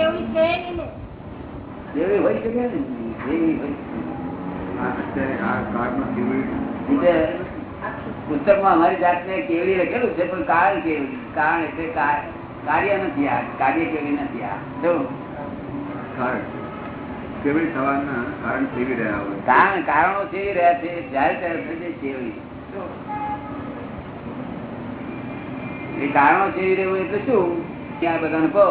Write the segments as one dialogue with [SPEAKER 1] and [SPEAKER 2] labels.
[SPEAKER 1] કેવડી છે નહીં ને.
[SPEAKER 2] જેવી હોય શકે ને જેવી હોય
[SPEAKER 3] આ અત્યારે આ કાળમાં કેવી
[SPEAKER 2] એટલે પુસ્તકમાં અમારી જાતને કેવડી લખેલું છે પણ કારણ કેવડી કારણ એટલે કાર્ય નથી આ કાર્ય કેવડી નથી આ.
[SPEAKER 3] થવાના કારણ કેવી રહ્યા હોય?
[SPEAKER 2] કારણ કારણો કેવી રહ્યા છે જ્યારે ત્યારે કેવડી જો. એ કારણો કેવી રહ્યું એટલે શું? ત્યાં બધાને કહો.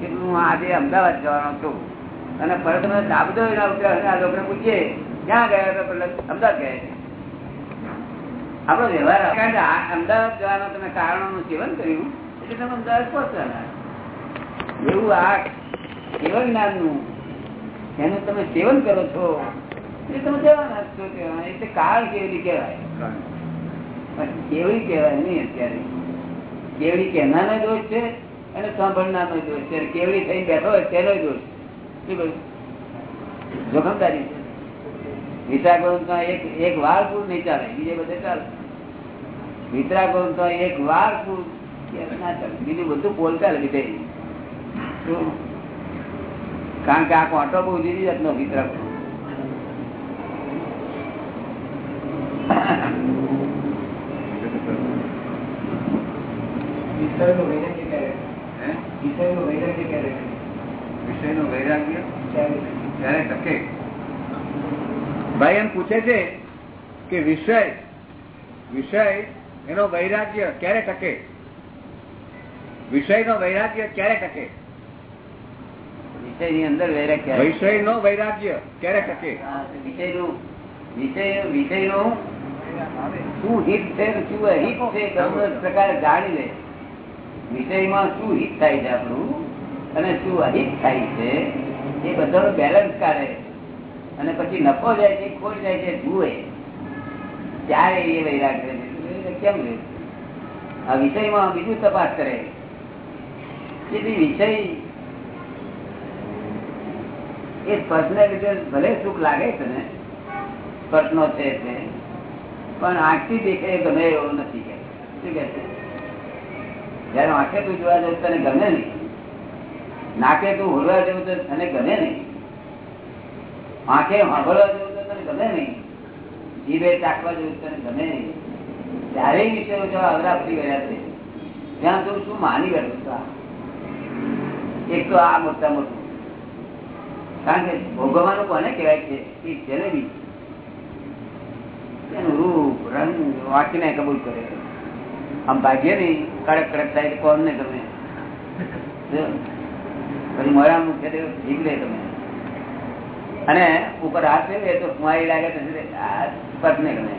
[SPEAKER 2] કે હું આજે અમદાવાદ જવાનો છું. અને પરત મને દાબદો એના ઉપર આ લોકોને પૂછીએ, ક્યાં ગયા હતા પેલા અમદાવાદ ગયા. આપણો વ્યવહાર અમદાવાદ જવાનો તમે કારણોનું સેવન કર્યું, એટલે તમે અમદાવાદ પહોંચવાના. એવું આ કેવળ જ્ઞાનનું એનું તમે સેવન કરો છો એટલે તમે જવાના છો કહેવાય એટલે કાળ કેવડી કહેવાય? પણ કેવડી કહેવાય નહીં અત્યારે. કેવડી કહેનારનો દોષ છે અને સાંભળનારનો દોષ છે કેવડી થઈને બેઠો હોય તેનો દોષ શું કહ્યું? જોખમદારી એક એક વાર પૂર નહીં ચાલે, બીજે બધે ચાલે. વિતરાગોળમાં એક વાર પૂર ના ચાલે? બીજું બધું બોલતા ચાલે બીજે? કારણ કે આ કોટો બહુ જુદી જાતનો વિતરાગો
[SPEAKER 3] હે? વિષયનું વૈરાગ્ય ત્યારે ટકે.
[SPEAKER 4] ભાઈ એમ પૂછે છે કે વિષય વિષય એનો વૈરાગ્ય ક્યારે ટકે? વિષય નો વૈરાગ્ય ક્યારે ટકે?
[SPEAKER 2] વિષયની અંદર વૈરાગ્ય કહેવાય.
[SPEAKER 4] વિષય નો વૈરાગ્ય ક્યારે ટકે?
[SPEAKER 2] વિષયનું વિષયનું વિષય વિષયનું શું હિત છે ને શું અહિત છે પ્રકારે જાણી લે. વિષયમાં શું હિત થાય છે આપણું અને શું અહિત થાય છે, એ બધાનો બેલેન્સ કાઢે અને પછી નફો જાય છે, ખોટ જાય છે, જુએ. ત્યારે એ વૈરાગ રહે કેમ આ વિષયમાં બીજું તપાસ કરે ભઈ વિષય એ સ્પર્શને લીધે ભલે સુખ લાગે છે ને, સ્પર્શનો છે પણ આંખથી દેખે ગમે એવો નથી કે શું કે જયારે આંખે તું જોવા જવું તને ગમે નહીં. નાકે તું હોલવા જવું તો તને ગમે નહીં. આંખે સાંભળવા જવું તો તને ગમે નહીં. જીભે ચાખવા જવું તને ગમે નહીં. ત્યારે વિષયો જો અવરા ફરી ગયા છે, ત્યાં તું શું માની ગયો એક તો આ મોટા મોટું. કારણ કે ભોગવવાનું કોને કહેવાય છે? એ જલેબી એનું રૂપ, રંગ વાંચીને કબૂલ કરે. આમ ભાગ્ય નહીં, કડક કડક થાય કોણ ને ગમે મોરા પછી મોડા મુખ્ય જીગલે તમે. અને ઉપર હાથ ફેરવે તો કુંવારી લાગે આ પદ ને ગમે.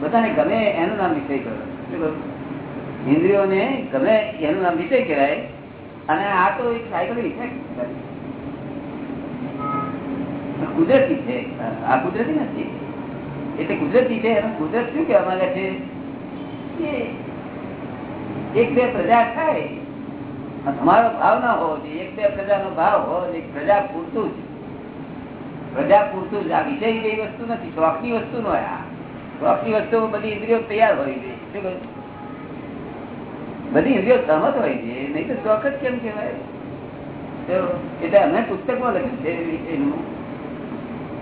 [SPEAKER 2] બધાને ગમે એનું નામ વિષય કરો? ઇન્દ્રિયોને ગમે એનું નામ વિષય કહેવાય. અને આ તો એક સાયકલ ઇફેક્ટ કુદરતી છે. આ કુદરતી નથી. એટલે કુદરતી છે. એનું કુદરત શું કહેવા માંગે છે? એક બે પ્રજા થાય. તમારો ભાવ ના હોવો જોઈએ. એક બે પ્રજાનો ભાવ હોવો પ્રજા પૂરતું જ. પ્રજા પૂરતું જ. આ વિષય જેવી વસ્તુ નથી. શોખની વસ્તુ નો આ. શોખની વસ્તુ બધી ઇન્દ્રિયો તૈયાર હોય છે? બધી ઇન્દ્રિયો સહમત હોય છે. નહીં તો શોખ જ કેમ કહેવાય? એટલે અમે પુસ્તકમાં લખ્યું છે એ વિષયનું.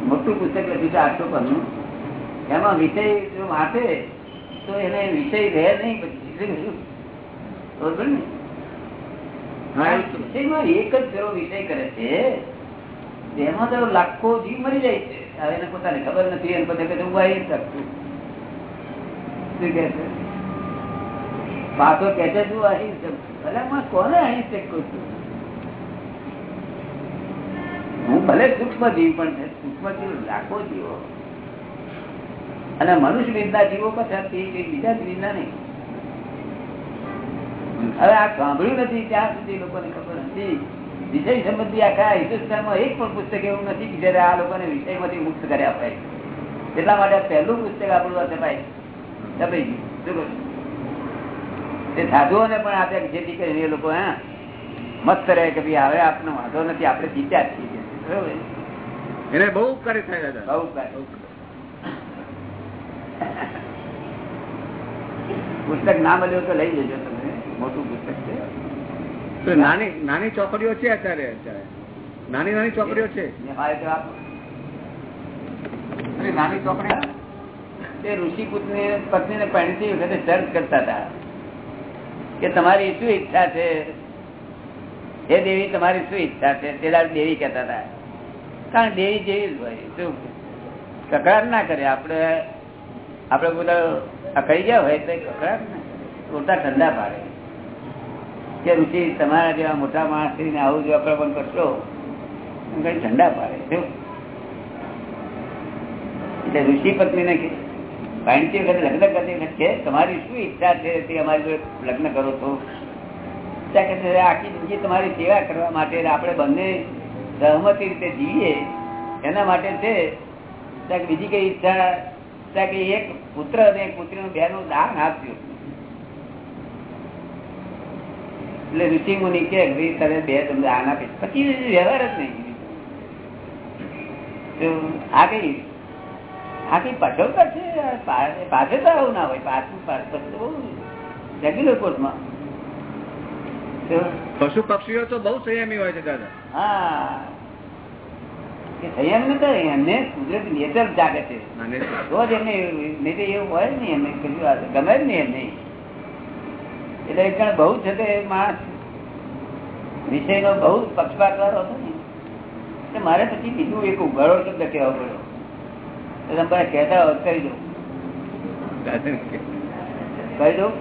[SPEAKER 2] મોટું પુસ્તક લખ્યું છે આઠસો પરનું એમાં વિષય જો વાંચે, તો એને વિષય રહે નહીં. પછી એક જ ફેરો વિષય કરે છે તેમાં તો લાખો જીવ મરી જાય છે. હવે એને પોતાને ખબર નથી એને બધા કદાચ ઊભા એ શકતું. શું કે છે? પાછો કે છે તું અહીં જ શકું. અલા, હું કોને અહીં જ શકું છું? હું ભલે સૂક્ષ્મ જીવ પણ છે સૂક્ષ્મ જીવ લાખો જીવો. અને મનુષ્ય વિદ્યા જીવો પછી બીજા વિદના નહીં. હવે આ સાંભળ્યું નથી ત્યાં સુધી લોકોને ખબર નથી વિષય સંબંધી આખા હિન્દુસ્તાનમાં એક પણ પુસ્તક એવું નથી કે જયારે આ લોકોને વિષયમાંથી મુક્ત કર્યા અપાય. એટલા માટે આ પહેલું પુસ્તક આપણું છપાય છપાઈ ગયું તે સાધુઓને પણ આપ્યા જેથી કરીને એ લોકો હા મસ્ત રહે કે ભાઈ હવે આપણને વાંધો નથી આપણે જીત્યા જ છીએ. બરોબર?
[SPEAKER 4] એને બહુ ઉપકારી થાય દાદા.
[SPEAKER 2] બહુ. પુસ્તક ના મળ્યું તો લઈ જજો તમે. મોટું પુસ્તક છે.
[SPEAKER 4] નાની નાની ચોપડીઓ છે અત્યારે અત્યારે? નાની નાની ચોપડીઓ છે?
[SPEAKER 2] ને તો
[SPEAKER 4] નાની ચોપડી
[SPEAKER 2] તે ઋષિ પત્ની ને પહેણતી વખતે સર્ચ કરતા હતા કે તમારી શું ઈચ્છા છે? હે દેવી તમારી શું ઈચ્છા છે? તે દેવી કહેતા હતા. કારણ દેવી જેવી જ હોય. શું કકડાટ ના કરે આપણે આપણે બધા અકળી ગયા હોય તો કકડાટ ના. ઉલટા ઠંડા પાડે. કે ઋષિ તમારા જેવા મોટા માણસ આવું જો આપણે કરશો? કઈ ઠંડા પાડે એટલે ઋષિ પત્નીને પાણીથી વખતે લગ્ન કરતી છે, તમારી શું ઈચ્છા છે તે અમારી જોડે લગ્ન કરો તો આખી જિંદગી તમારી સેવા કરવા માટે આપણે બંને સહમતી રીતે જીવીએ, એના માટે છે. બીજી કઈ ઈચ્છા, ત્યાં કે એક પુત્ર અને એક પુત્રીનું બેનું દાન આપજો. એટલે ઋષિ મુનિ કે ભાઈ તમે બે તમને આના પછી વ્યવહાર જ નહીં. આ કઈ આ કઈ પટોકર છે? પાસે તો આવું ના હોય પાછું રેગ્યુલર કોર્સમાં
[SPEAKER 4] પશુ પક્ષીઓ તો બહુ સંયમી હોય છે દાદા.
[SPEAKER 2] હા. સંયમ ને તો એમને કુદરતી નેચર જાગે છે. રોજ એમને નહીં એવું હોય ને નહીં એમને કશું ગમે જ નહીં એમને. એટલે એક જણ બહુ છે તે માણસ. વિષયનો બહુ પક્ષપાત વાળો હતો ને. મારે પછી બીજું એક ઉઘાડો શબ્દ કહેવો પડ્યો. તમે બધા કહેતા હોય તો કહી દઉં. કહી દઉં?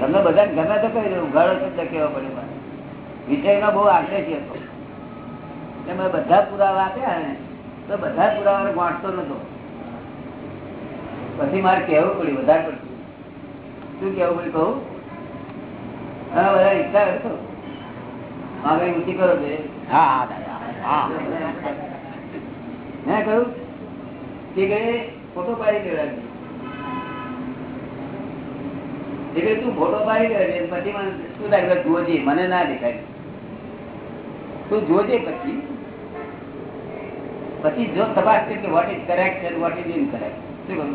[SPEAKER 2] તમને બધાને ગમે તો કહી દઉં, ઉઘાડો શબ્દ કહેવો પડ્યો મારે. વિષયનો બહુ આગ્રહી હતો એટલે મેં બધા પુરાવા આપ્યા ને, તો બધા પુરાવાને વાંચતો નતો. પછી મારે કહેવું પડ્યું વધારે પડતું. શું કેવું પડ્યું કહું? હા બધા ઈચ્છા કરતો માગણી ઊંચી કરો છે મેં કહ્યું કે ફોટો પાડી દેવડાવી એ કહે તું ફોટો પાડી દેવડાવી પછી મને શું લાગે જોજે મને ના દેખાય. તું જોજે પછી. પછી જો તપાસ છે કે વોટ ઇઝ કરેક્ટ છે વોટ ઇઝ ઇનકરેક્ટ શું કહું?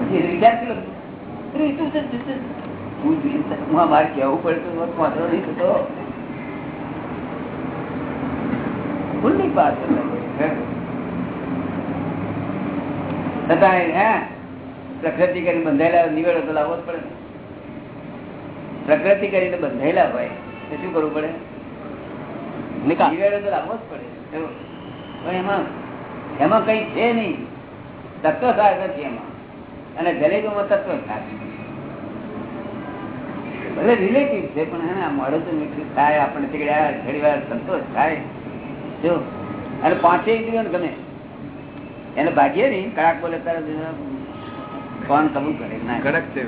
[SPEAKER 2] પછી વિચાર. હું મારે કહેવું પડતું વાંધો નહીં થતો ખુલ્લી વાત છે. હે? પ્રકૃતિ કરીને બંધાયેલા નિવેડો તો લાવવો જ પડે પ્રકૃતિ કરીને બંધાયેલા હોય તો શું કરવું પડે? નિવેડો તો લાવવો જ પડે. પણ એમાં એમાં કઈ છે નહીં. તત્વ સાર નથી એમાં. અને જલેબીમાં તત્વ સાર ભલે રિલેટિવ છે પણ એને મળે તો મીઠું થાય આપણે તીકડે આ વાર સંતોષ થાય. જો અને પાંચે ઇન્દ્રિયો ગમે. એને ભાગીએ નહીં કડાક બોલે તરત કોણ કબૂલ કરે ના.
[SPEAKER 4] કડક છે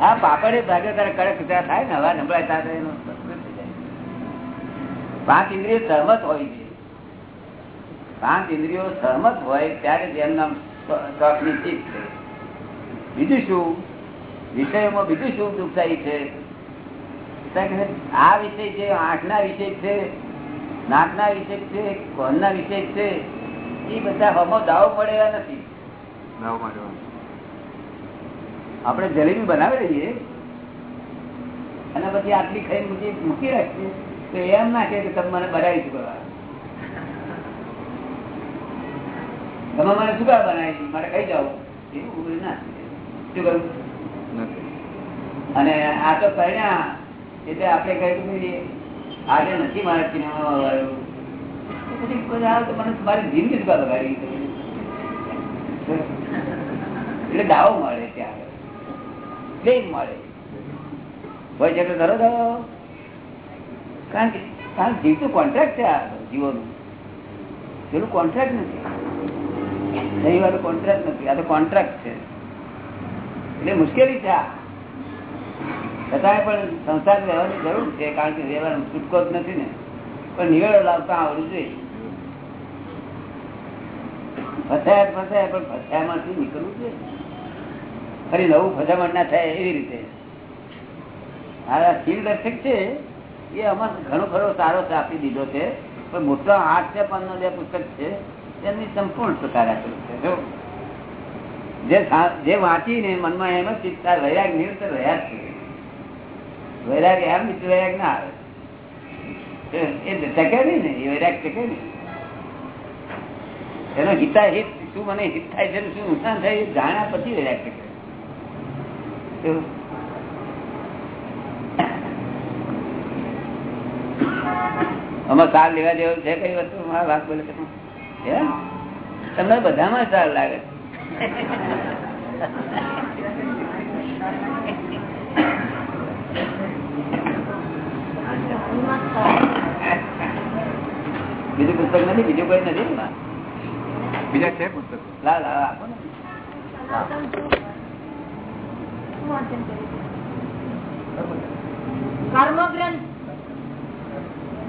[SPEAKER 2] હા પાપડે ભાગે તારે કડક ત્યાં થાય ને હવા નબળાય થાય એનો. પાંચ ઇન્દ્રિયો સહમત હોય છે. પાંચ ઇન્દ્રિયો સહમત હોય ત્યારે જ એમના શોખની ચીજ છે. બીજું શું? વિષયોમાં બીજું શું દુઃખદાયી છે? આ વિષય છે આંખના વિષય છે નાકના વિષય છે કોનના વિષય છે એ બધા હમો દાવો પડે નથી. આપણે જલેબી બનાવી લઈએ અને પછી આટલી ખાઈ મૂકી મૂકી રાખીએ તો એમ ના કે તમે મને બનાવી ચૂકવા તમે મને શું કા બનાવી? મારે કઈ જાવ એવું ના શું કરું? અને આ તો પરિણામ એટલે આપણે કહ્યું આજે નથી મારે સિનેમા મારી જિંદગી જ બગાડી એટલે દાવો મળે ત્યાં. ક્લેમ મળે. હોય જેટલો ધરો દાવો કારણ કે કારણ જીવતું કોન્ટ્રાક્ટ છે આ જીવોનું. પેલું કોન્ટ્રાક્ટ નથી. રવિવાર કોન્ટ્રાક્ટ નથી. આ તો કોન્ટ્રાક્ટ છે. એટલે મુશ્કેલી છે છતાંય પણ સંસાર રહેવાની જરૂર છે, કારણ કે રહેવાનો છૂટકો જ નથી ને. પણ નિવેડો લાવતા આવડું જોઈએ. ફસાયા ફસાયા, પણ ફસાયામાંથી નીકળવું જોઈએ. ફરી નવું ફસામણ ના થાય એવી રીતે. આ શીલ દર્શક છે, એ અમારે ઘણો ખરો સારો આપી દીધો છે. પણ મોટા આઠ છે પંદર બે પુસ્તક છે એમની સંપૂર્ણ પ્રકાર આપેલું છે. જો વાંચીને મનમાં એમ જ ચિત્તા, વૈરાગ, નિરંતર રહ્યા છે. વૈરાગ એમ વૈરાગ ના આવે. એ- ટકે નહીં ને, એ વૈરાગ ટકે નહીં. એનો હિતા હિત શું મને હિત થાય છે શું નુકસાન થાય એ જાણ્યા પછી વૈરાગ ટકે. આમાં સાર લેવા જેવું છે કઈ વસ્તુ? મારા વાત બોલે છે? તમને બધામાં સાર લાગે બીજું પુસ્તક નથી? બીજું કોઈ નથી?
[SPEAKER 3] બીજા છે પુસ્તક?
[SPEAKER 2] લા લા આપો ને.
[SPEAKER 1] કર્મગ્રંથ.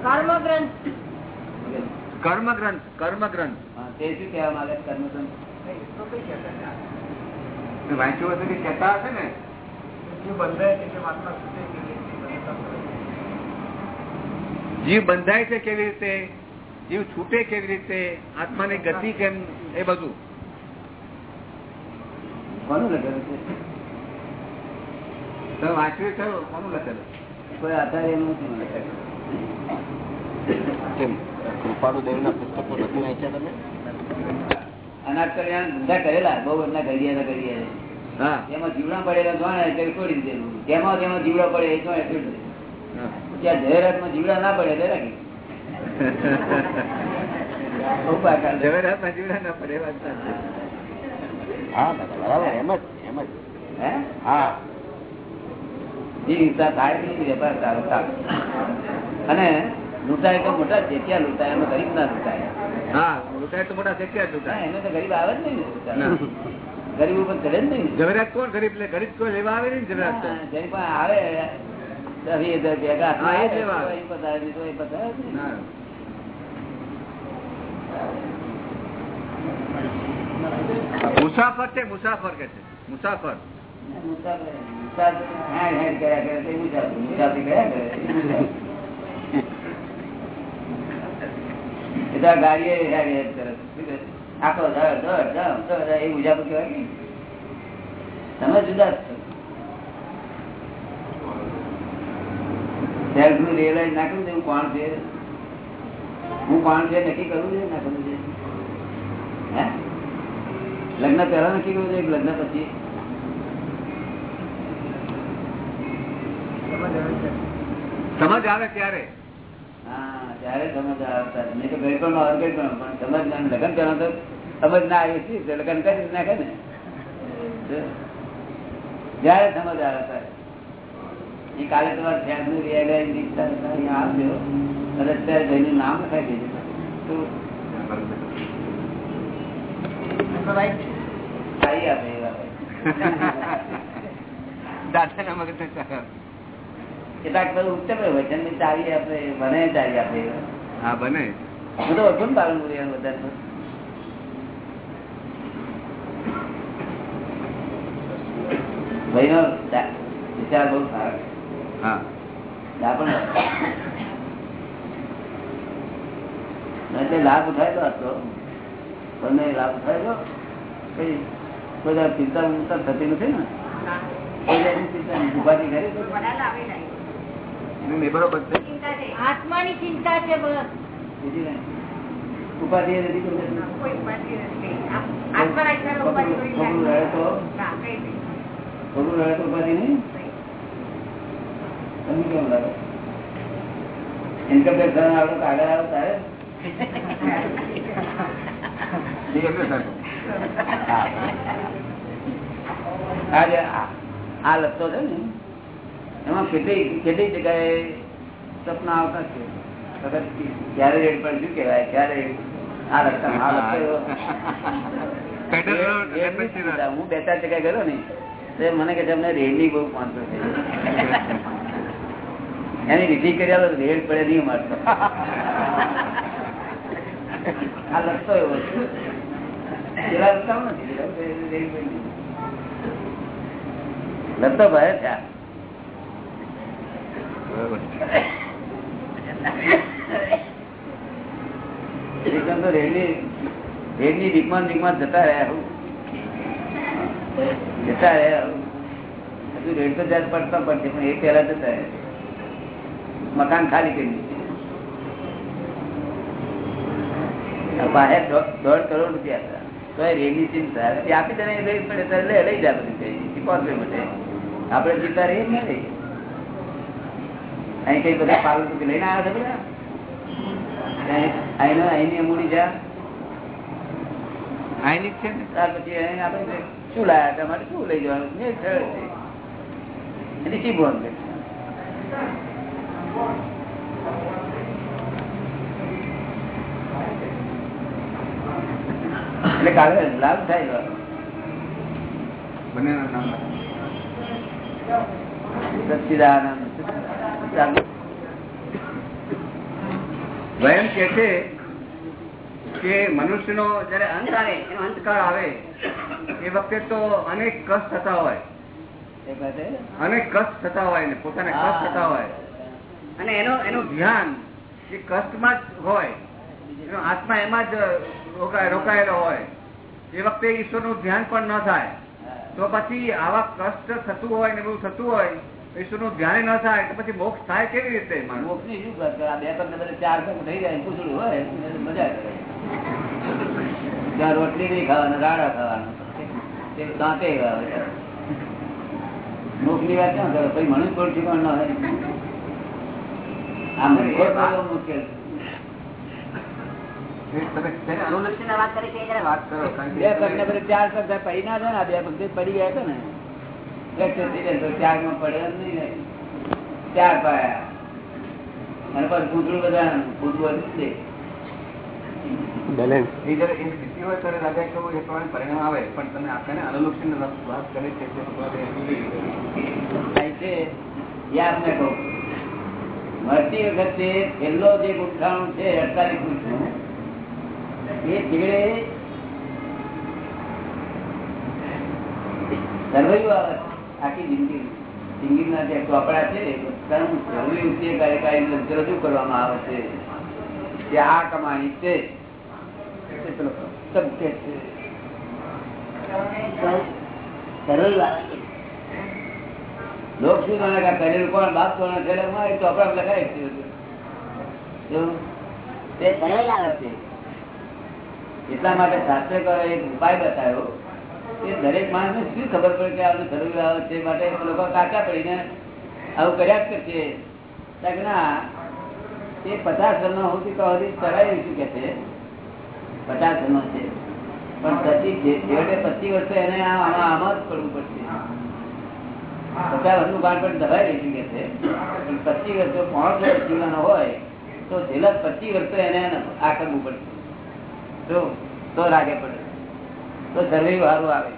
[SPEAKER 1] કર્મગ્રંથ.
[SPEAKER 4] કર્મ ગ્રંથ કર્મ ગ્રંથ
[SPEAKER 2] હા, તે શું કહેવા માંગે છે કર્મસંગ?
[SPEAKER 3] વાંચ્યું હશે કે કહેતા હશે ને?
[SPEAKER 4] જીવ બંધાય છે કેવી રીતે જીવ છૂટે કેવી રીતે? આત્માની ગતિ કેમ? એ બધું.
[SPEAKER 2] કોનું લખેલું છે?
[SPEAKER 3] તમે વાંચ્યું છે? કોનું લખેલું?
[SPEAKER 2] કોઈ આધાર એનું નથી લખેલું.
[SPEAKER 5] કૃપાળુ દેવ ના પુસ્તકો નથી વાંચ્યા તમે?
[SPEAKER 2] અનાજ કલ્યાણ ધંધા કરેલા બહુ બધા ઘડિયા ઘડિયા
[SPEAKER 4] હા.
[SPEAKER 2] એમાં જીવડા પડેલા જોણે એટલે છોડી દીધેલું. તેમાં તેમાં જીવડા પડે એ જોણે છોડી દીધેલું. ત્યાં જાહેરાતમાં જીવડા ના પડે એટલે રાખી. ઊભા કરી દે.
[SPEAKER 4] જવેરાતમાં જીવડા પડે વાત સાચી.
[SPEAKER 5] હા બરાબર એમ જ
[SPEAKER 2] હે?
[SPEAKER 5] હા.
[SPEAKER 2] જે હિંસા થાય નહીં વેપાર સારો થાય અને લૂંટાય તો મોટા છે ત્યાં લૂંટાય એમાં ગરીબ ના લૂંટાય.
[SPEAKER 4] હા લૂંટાય તો મોટા શક્યા જ
[SPEAKER 2] હા,
[SPEAKER 4] લૂંટાય
[SPEAKER 2] એને તો ગરીબ આવે જ નહીં ને
[SPEAKER 4] ના.
[SPEAKER 2] લૂંટાય. ગરીબ ઉપર ચડે જ નહીં ને.
[SPEAKER 4] જવેરાત કોણ ગરીબ લે ગરીબ કોઈ લેવા આવે નહીં જવેરાત તો
[SPEAKER 2] હા, જેની પાસે આવે દસ વીસ હજાર ભેગા
[SPEAKER 4] હા, એ જ
[SPEAKER 2] આવે,
[SPEAKER 4] લેવા
[SPEAKER 2] તો
[SPEAKER 4] આવે.
[SPEAKER 2] એ પતાવે નહીં, તો એ પતાવે જ નહીં.
[SPEAKER 4] ના. મુસાફર છે મુસાફર કે છે મુસાફર
[SPEAKER 2] મુસાફર મુસાફર હેડ હેડ કર્યા કરે તો એ મુસાફર મુસાફર કર્યા કરે આ ગાડીએ કરે આખો એ મુસાફર કહેવાય તમે જુદા જ સેલ્ફનું રિયલાઇઝ ના કરું હું કોણ છે? હું કોણ છે નક્કી કરવું છે? ના કરવું છે. હે? લગ્ન પહેલા નક્કી કરવું છે લગ્ન પછી?
[SPEAKER 4] સમજ આવે ત્યારે.
[SPEAKER 2] હા. ત્યારે સમજ આવતા નહીં તો ગઈ પણ અવગઈ પણ પણ સમજ ના લગ્ન કરો તો સમજ ના આવી હતી તો લગ્ન કરી નાખે ને. જયારે સમજ આવે ત્યારે એ કાલે તમારે નું રિયાલાઇઝ આપજો અને અત્યારે જઈને નામ લખાઈ દેજો તો સારી આપે એ વાત
[SPEAKER 4] દાદા ના મગજ
[SPEAKER 2] કેટલાક બધું ઉત્તમ વચનની ચાવી આપે બને ચાવી આપે.
[SPEAKER 4] હા બને.
[SPEAKER 2] હું તો ઓળખું પાલન કરું બધા તો. ભાઈનો દા- વિચાર બહુ સારો
[SPEAKER 4] હા.
[SPEAKER 2] એટલે લાભ ઉઠાયેલો હતો તમને લાભ ઉઠાયેલો કઈ કોઈ ચિંતા ઉંતા થતી નથી ને? કોઈ ચિંતા. ઉપાધિ ખરી
[SPEAKER 3] એનું એ બરોબર છે.
[SPEAKER 1] આત્માની ચિંતા છે બસ.
[SPEAKER 2] ઉપાધિ એ નથી કોઈ દાડો. ખોટું રહે તો? ખોટું રહે તો ઉપાધિ નહીં? તમને કેમ લાગે? ઇન્કમ ટેક્સ આવડે તો આગળ આવે તારે?
[SPEAKER 3] એ
[SPEAKER 2] આ જે આ- આ લખતો છે ને? એમાં કેટલી કેટલી જગ્યાએ સપના આવતા છે? ક્યારે રેડ પણ શું કેવાય ક્યારે આ રસ્તા આ એવો. હું બે ચાર જગ્યાએ ગયો ને તો મને કે છે રેડની બહુ પાંચસો છે. એની વિધિ કર્યા તો રેડ પડે નહીં મારતો આ લખતો એવો પેલા લખતા નથી. લખતો ભાઈ.
[SPEAKER 3] બરોબર
[SPEAKER 2] એકદમ તો રેડની રેડની ડીપમાં ને જતા રહ્યા જતા રહ્યા હજુ રેડ તો જાત પડતા પડશે પણ એ પહેલા જતા રહે મકાન ખાલી કરી દીધું. બહાર દોઢ કરોડ રૂપિયા હતા. તો એ રેડની ચિંતા. આપી તને લઈ પડે ત્યારે લઈ જા બધી. માટે. આપણે જીતા રહીએ ને રહી અહીં કઈ બધા પાલન કે લઈને આવ્યા છે બધા? અહીંનો અહીંની મૂડી જા.
[SPEAKER 4] આઈની છે ને?
[SPEAKER 2] ત્યાર પછી અહીં આપણે શું લાયા તમારે શું લઈ જવાનું? છે. એની શી બોલ એટલે કાલે લાભ થાય
[SPEAKER 3] બંને
[SPEAKER 2] સચિદાનંદ.
[SPEAKER 4] વયમ કે છે કે મનુષ્યનો જયારે અંત આવે એનો અંતકાળ આવે એ વખતે તો અનેક કષ્ટ થતા હોય? અનેક કષ્ટ થતા હોય ને પોતાને કષ્ટ થતા હોય. અને એનો એનું ધ્યાન એ કષ્ટમાં જ હોય એનો આત્મા એમાં જ રોકાય રોકાયેલો હોય એ વખતે ઈશ્વરનું ધ્યાન પણ ન થાય. તો પછી આવા કષ્ટ થતું હોય ને બધું થતું હોય ઈશ્વરનું ધ્યાન ન થાય તો પછી મોક્ષ થાય કેવી રીતે
[SPEAKER 2] મોક્ષની શું વાત કરે? આ બે પગ બધા ચાર પગ થઈ જાય પૂછડું હોય મજા ત્યાં રોટલી નહીં ખાવાનું રાડા ખાવાનું. તે દાંતે મોક્ષની વાત ક્યાં કરે? પછી મનુષ્ય પણ ઠીકાણ ના હોય. આ બહુ મુશ્કેલ.
[SPEAKER 5] અનુલક્ષીને વાત કરી છે એ જરા વાત કરો
[SPEAKER 2] બે પગ ને બધા ચાર પગ પડી ના ને બે પગ પડી ગયા હતા ને. ફ્રેક્ચર થઈ જાય તો ચારમાં પડે નહીં ને. ચાર પાયા. અને પછી પૂતળું બધા પૂતળું હતું જ તે.
[SPEAKER 3] એ જયારે એ સ્થિતિ હોય ત્યારે રાજા કેવું એ પ્રમાણે પરિણામ આવે પણ તમે આપણને અનુલક્ષીને વાત કરી છે
[SPEAKER 2] થાય છે. એ આપને કહું મરતી વખતે છેલ્લો જે ગુઠાણું છે અડતાલીસ ફૂટનું એ છેડે સરવૈયું આવે. આખી જિંદગી. જિંદગીના જે ચોપડા છે કરમ જરૂરી ઉચ્ચ કાર્યકારી રજૂ કરવામાં આવે છે. કે આ કમાણી છે તે પેલો સત્ય છે. સરળ લોક શું જાણે કે આ કરેલું કોણ? બાપ કોણ? છે એટલે લખાય છે. માટે શાસ્ત્રકારો એક ઉપાય બતાવ્યો. કે દરેક માણસને શું ખબર પડે કે આપણે સરળ આવે છે? માટે લોકો કાચા પડીને આવું કર્યા જ કરશે. ના, એ પચાસ વર્ષનો હોતી તો હજી કરાય શું કે છે? પચાસ વર્ષનો છે. પણ પછી છેવટે પચીસ વર્ષે એને આમાં આમાં જ પડવું પડશે. પચાસ વર્ષનું બાળપણ દબાઈ રહી શકે છે? પણ પચીસ વર્ષો પાંચ વર્ષ જીવવાનો હોય, તો છેલ્લા પચીસ વર્ષો એને આ કરવું પડશે. તો રાગે પડે. તો સર્વે વારું આવે.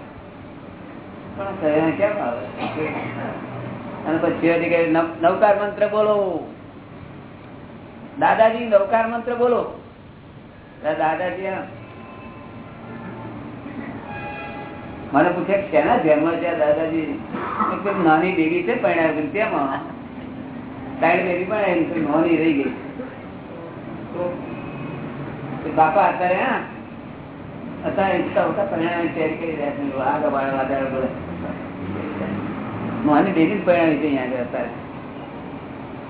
[SPEAKER 2] પણ સર્વે કેમ આવે? અને પછી છેવટે નવકાર મંત્ર બોલો. દાદાજી, નવકાર મંત્ર બોલો. દાદાજી મને પૂછે કે શેના ધ્યાનમાં છે દાદાજી? નાની બેબી છે પણ તેમાં સાઈડ બેબી પણ એમ નાની રહી ગઈ. બાપા અત્યારે, હા અત્યારે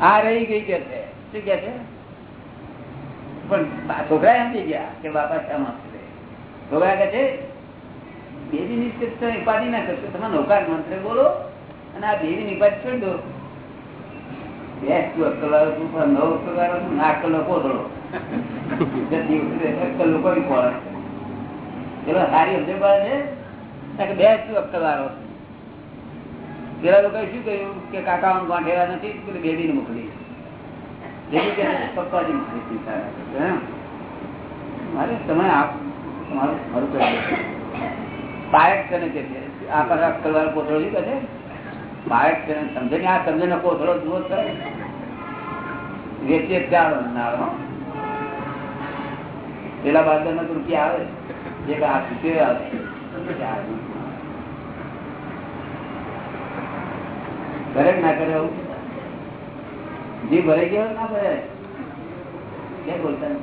[SPEAKER 2] આ રહી ગઈ કે છે? પણ છોકરા એમ થઈ ગયા કે બાપા શા માંગશે છોકરા કે છે દેવી ની ઉપાધિ ના કરશો, તમે નૌકાર મંત્ર બોલો અને આ દેવી ની ઉપાધિ છોડી દો. બે તું તું નવ અક્કલ ના, અક્કલ નો કોથળો અક્કલ લોકો પડે પેલો સારી સમજણ પડે છે? બે શું અક્કલ વાળો પેલા લોકો શું કહ્યું કે કાકા ગોંઠેલા નથી પેલી બેબી ને મોકલી પપ્પાજી મોકલી હે? મારે કરી છે. આ અક્કલવાળો સમજે ને આ સમજે ને કોથળો જુઓ તો. વેચીએ ચાલો ના આવે, હો. પેલા બાદ રૂપિયા આવે. એક આ કરે ના કરે એવું જે ભરાઈ ગયો ના ભરે ક્યાં બોલતા?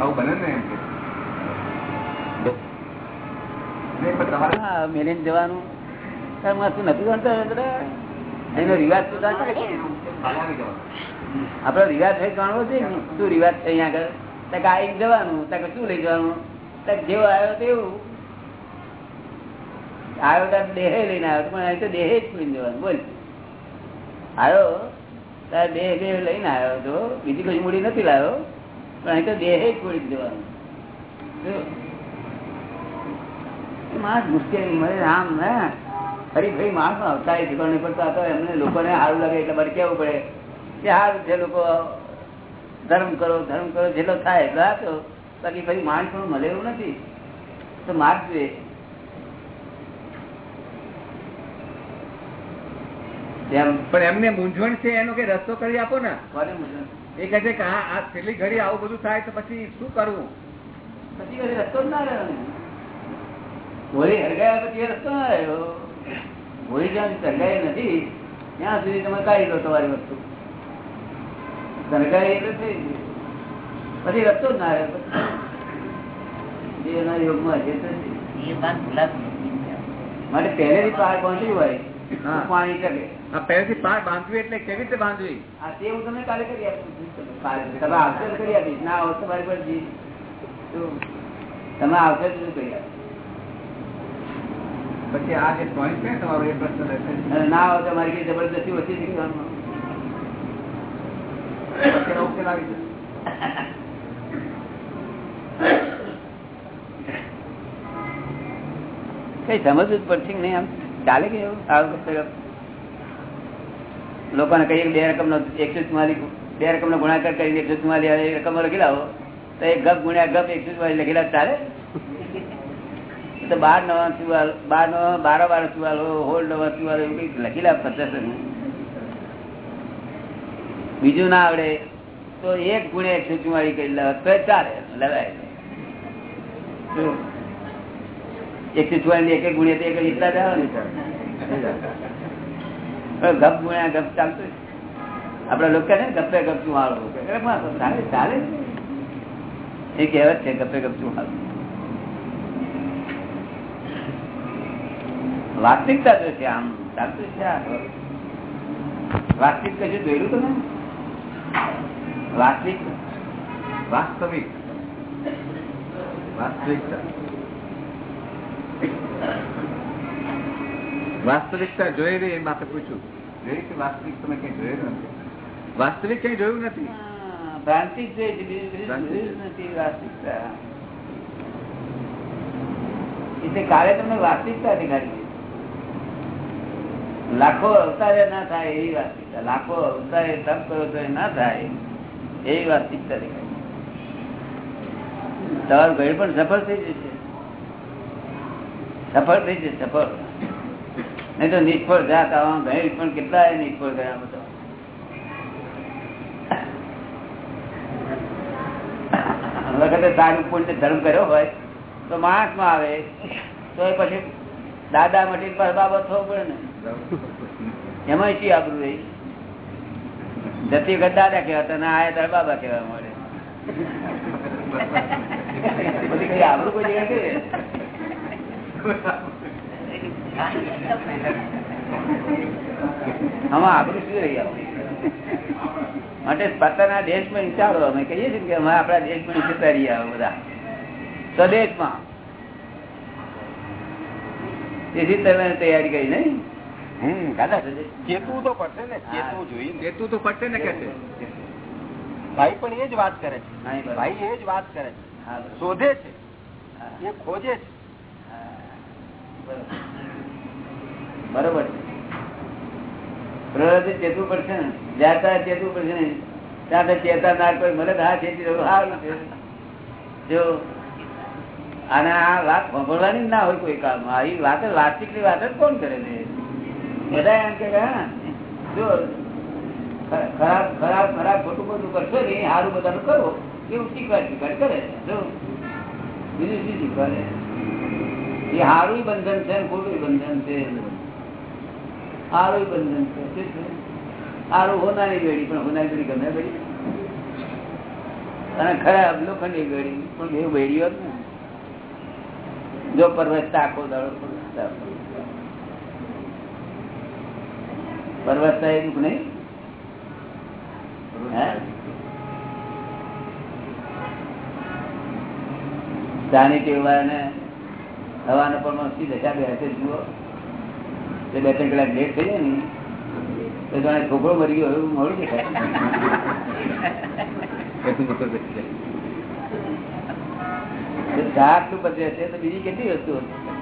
[SPEAKER 3] આવું બને ને એમ
[SPEAKER 2] મેલીને જવાનું એનો રિવાજ તો આપડો રિવાજ થઈ જાણવો છે શું રિવાજ છે અહીંયા આગળ તક આવી જવાનું, તક શું લઈ જવાનું? તક જેવો આવ્યો તેવું. આવ્યો તાર દેહ લઈને આવ્યો પણ અહીં તો દેહ જ છોડીને જવાનું, બોલ. આવ્યો, તાર દેહ દેહ લઈને આવ્યો તો બીજી કોઈ મૂડી નથી લાવ્યો, પણ અહીં તો દેહ જ છોડી દેવાનું માણસ મુશ્કેલી મળે આમ ને ફરી ફરી માણસ અવતાર ઠીકણ પડતો એમને લોકોને સારું લાગે, એટલે મારે કેવું પડે? કે સારું છે, લોકો ધર્મ કરો ધર્મ કરો જેટલો થાય એટલો આપ્યો. બાકી ફરી માણસ પણ મળે એવું નથી. તો માર્ગ જોઈએ.
[SPEAKER 4] પણ એમને મૂંઝવણ છે એનો કે રસ્તો કરી આપો ને. એ કહે છે કે આ છેલ્લી ઘડી આવું બધું થાય તો પછી શું કરવું?
[SPEAKER 2] પછી ઘડી રસ્તો જ ના રહ્યો હોળી હરગાયા પછી રસ્તો ના રહ્યો. હોળી જ્યાં હરગાય નથી ત્યાં સુધી તમે કાઢી લો તમારી વસ્તુ. સળગાઈ એટલે થઈ પછી રસ્તો જ ના રહ્યો. જે એના યોગમાં
[SPEAKER 1] નથી.
[SPEAKER 2] માટે પહેલેથી પાર પહોંચ્યું હોય પાણી શકે
[SPEAKER 4] પહેલેથી પાર બાંધવી એટલે કેવી રીતે બાંધવી?
[SPEAKER 2] આ તે હું તમને કાલે કરી આપીશ. કાલે તમે આવશે તો કરી આપીશ. ના આવશે મારી પર જી તો તમે આવશે તો શું કરી આપીશ?
[SPEAKER 3] પછી આ જે પોઈન્ટ છે તમારો એ પ્રશ્ન રહેશે.
[SPEAKER 2] ના આવશે મારી કઈ જબરદસ્તી વચ્ચે શીખવાનું
[SPEAKER 3] ઉકેલ આવી
[SPEAKER 2] કઈ સમજવું પડશે નહીં આમ? ચાલે કે એવું? આવું લોકોને કહીએ બે રકમ નો એકસો ચુમ્માલીસ બે રકમ નો ગુણાકાર કરીને એકસો એ રકમ લખી લાવો તો એ ગપ ગુણ્યા ગપ એકસો ચુમ્માલીસ લખેલા ચાલે? તો બાર નવા ચુવાલ બાર નવા બાર બાર સુવાલ હોલ નવા સુવાલ એવું કઈ લખી લાવ પચાસ બીજું ના આવડે, તો એક ગુણ્યા એકસો ચુમ્માલીસ કરી લે ચાલે, લડાય? એકસો ચુવાલીસ એક એક ગુણે તો એક એટલા ગપ ગુણ્યા ગપ ચાલતું આપડા લોકો ને, ગપે ગપ હાલો? ચાલે ચાલે. એ કહેવત છે, ગપે ગપ હાલો? વાસ્તવિકતા જો છે આમ, ચાલતું છે. વાસ્તવિક કશું જોયેલું તમે વાસ્તવિક
[SPEAKER 3] વાસ્તવિક વાસ્તવિકતા
[SPEAKER 4] વાસ્તવિકતા જોયેલી એ માટે પૂછ્યું.
[SPEAKER 3] જોઈ કે વાસ્તવિક તમે કઈ જોયેલું નથી?
[SPEAKER 4] વાસ્તવિક કઈ જોયું નથી?
[SPEAKER 2] હા, ભ્રાંતિ જ જોઈ છે, બીજું. જોયું નથી વાસ્તવિકતા એટલે કાલે તમને વાસ્તવિકતા દેખાડી લાખો અવતારે ના થાય એવી વાસ્તવિકતા લાખો અવતારે તપ કરો તો ના થાય. એવી વાત શીખતા દેખાય તમારું ઘર પણ સફળ થઈ જશે. સફળ થઈ જશે, સફળ. નહીં તો નિષ્ફળ જાત આવા ઘર પણ કેટલા નિષ્ફળ ગયા બધા. વખતે સારું પુણ્ય ધર્મ કર્યો હોય, તો માણસમાં આવે. તો એ પછી દાદા મટી પર બાબત થવું પડે ને. એમાં શી આબરું રહી? જતી વખત દાદા કહેવાતા ના આયા તાર બાબા કેવા મળે. માટે પોતાના દેશમાં વિચારો, અમે કહીએ છીએ કે અમે આપણા દેશમાં રહીએ હવે બધા. સ્વદેશમાં. તેથી તમે તૈયારી કરી, નહીં?
[SPEAKER 5] ચેતવું તો પડશે ને ચેતવું જોઈએ
[SPEAKER 4] ચેતવું તો પડશે ને કે
[SPEAKER 5] ભાઈ પણ એ જ વાત કરે છે. ભાઈ એ જ વાત કરે છે. શોધે છે. એ ખોજે છે.
[SPEAKER 2] બરોબર. છે ચેતવું પડશે ને? જ્યાં ચેતવું પડશે ને? ત્યાં ચેતા ના કોઈ મને હા ચેતી રહ્યું જો અને આ વાત સાંભળવાની ના હોય કોઈ કામ આવી વાત લાસ્ટિકની વાત જ કોણ કરે છે? એમ કે જો ખરાબ ખરાબ ખરાબ ખોટું બધું કરશો ને સારું બધાનું કરો. એવું શીખવાડ શીખવાડ કરે. જો બીજું શું શીખવાડે? એ સારું બંધન છે ખોટું બંધન છે. સારું બંધન છે. શું છે? સારું હોનારી વેડી પણ હોનારી વેડી ગમે ભાઈ અને ખરાબ લોખંડી વેડી પણ એવું વેડીઓ ને. જો પર્વત આખો દાડો પરવસતા. થાય દુઃખ નહીં જાણી ટેવાને હવાને પણ મસ્તી દશા બેસે જુઓ તે બે ત્રણ કલાક લેટ થઈ જાય ને, તો જાણે છોકરો મરી ગયો એવું મોડું દેખાય
[SPEAKER 4] બધું
[SPEAKER 2] ચા આટલું પતે છે, તો બીજી કેટલી વસ્તુ હશે?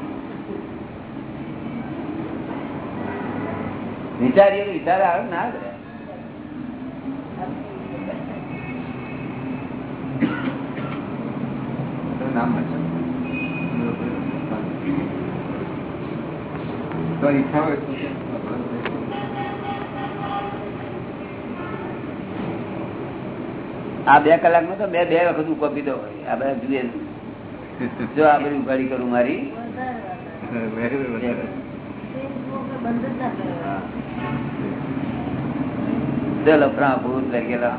[SPEAKER 2] વિચારીએ તો વિચાર આવે ના.
[SPEAKER 4] તો ઈચ્છા હોય
[SPEAKER 2] આ બે કલાકનું તો બે બે વખત ઉકો પીધો હોય આ બધા જુએ. જો આ બધી ઉઘાડી કરું મારી.
[SPEAKER 6] જો
[SPEAKER 2] લફરા ભૂત લખેલા.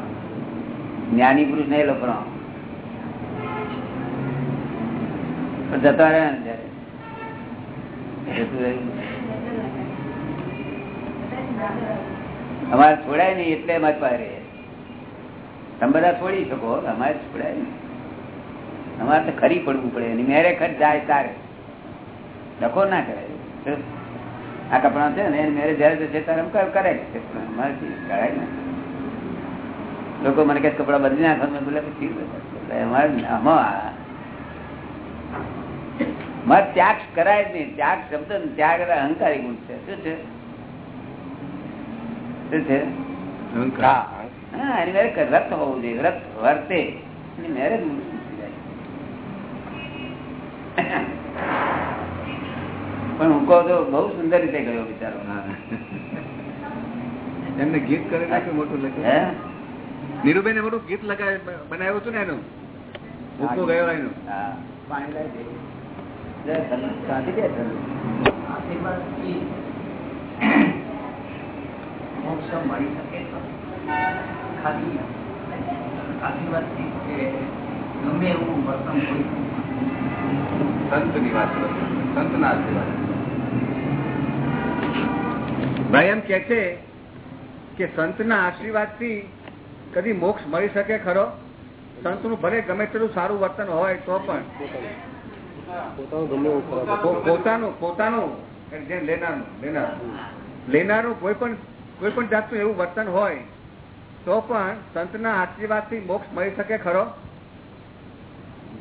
[SPEAKER 2] જ્ઞાની પુરુષ નહીં લફરા જતા રહ્યા ને જયારે અમારે છોડાય નહીં એટલે અમારી પાસે તમે બધા છોડી શકો, અમારે છોડાય નહીં. અમારે તો ખરી પડવું પડે. એની મેરે ખર જાય તારે. ડખો ના કરાય. શું? આ કપડા છે ને મેરે જયારે છે ત્યારે કરે કરાય ને. લોકો મને કે કપડા બદલી નાખો. મેં બોલે પછી મારે ત્યાગ કરાય જ નહીં. ત્યાગ શબ્દ ને ત્યાગ અહંકારી ગુણ છે. શું છે? શું છે? હા. એની મેરે રત હોવું જોઈએ. રત વર્તે. એની મેરે જાય. પણ હું કહું તો બહુ સુંદર રીતે ગયો બિચારો.
[SPEAKER 4] એમને ગીત કરી નાખ્યું મોટું
[SPEAKER 2] હે?
[SPEAKER 4] લખ્યું નીરુબેન મોટું ગીત લગાવે બનાવ્યું હતું ને એનું? ઉકો ગયો એનું?
[SPEAKER 7] મળી શકે ખાલી આશીર્વાદથી ગમે એવું વર્તન હોય.
[SPEAKER 4] સંતની વાત કરો સંતના આશીર્વાદ. ભાઈ એમ કે છે કે સંતના આશીર્વાદથી કદી મોક્ષ મળી શકે ખરો? સંતનું ભલે ગમે તેટલું સારું વર્તન હોય તો પણ. પોતાનું પોતાનું જે લેનારનું લેનાર. લેનારું કોઈ પણ કોઈ પણ જાતનું એવું વર્તન હોય તો પણ સંતના આશીર્વાદથી મોક્ષ મળી શકે ખરો?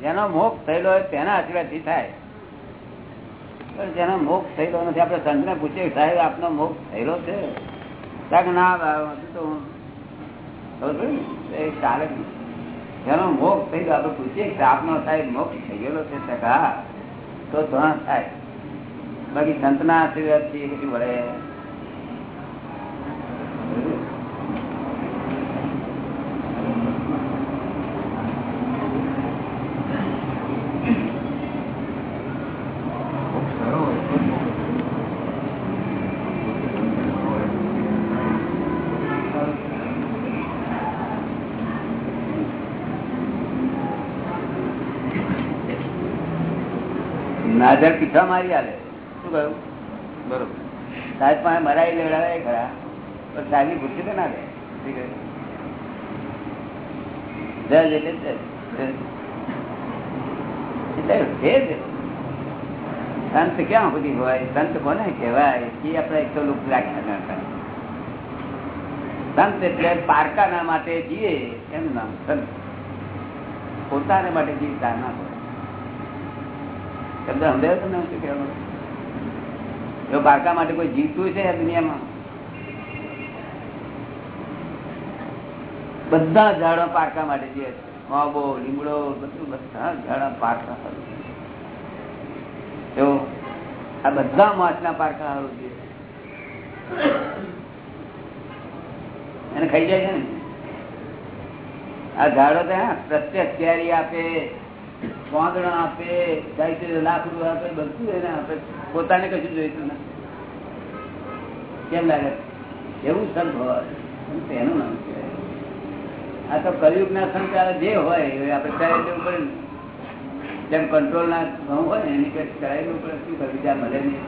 [SPEAKER 2] જેનો મોક્ષ થયેલો હોય તેના આશીર્વાદથી થાય. પણ જેનો મોક્ષ થયેલો નથી. આપણે સંતને પૂછીએ, સાહેબ, આપનો મોક્ષ થયેલો છે? ત્યાં ના તો? એ ચાલે જેનો મોક્ષ ગયો આપણે પૂછીએ કે, આપનો સાહેબ મોક્ષ થઈ ગયેલો છે? તો કે તો ધોરણ થાય. બાકી સંતના આશીર્વાદથી કશું વળે નાજર પીઠા મારી આલે. શું કહ્યું?
[SPEAKER 4] બરોબર.
[SPEAKER 2] સાહેબ પાસે મરાઈ લેવડાવે ખરા. પણ સાહેબની ભૂલથી તો ના લે. એટલે. સંત ક્યાં સુધી હોય? સંત કોને કહેવાય? એ આપણે એક તો લુપ્ત રાખ્યા સંત એટલે પારકાના માટે જીએ. એનું નામ સંત. પોતાને માટે જીવતા ના હોય. શબ્દ સમજાયો તમને માટે કોઈ જીવતું છે દુનિયામાં? બધા ઝાડો પારકા માટે જીવે માવો લીમડો, બધું બધા ઝાડા પારકા છે. આ બધા માછના પારકા સારું છે. એને ખાઈ જાય છે ને? આ ઝાડો તો હા, પ્રત્યક્ષ કેરી આપે. વાંદણા આપે, જાય લાખ રૂપિયા આપે, બધું એને આપે. પોતાને કશું જોઈતું નથી. કેમ લાગે? એવું સંત એનું નામ છે? આ તો કલયુગ ના સંત જે હોય આપણે ત્યારે જવું પડે ને. જેમ કંટ્રોલ ના ઘઉં હોય ને એની કઈ કરાયેલું પડે, શું કરવું ત્યાં મળે નહીં.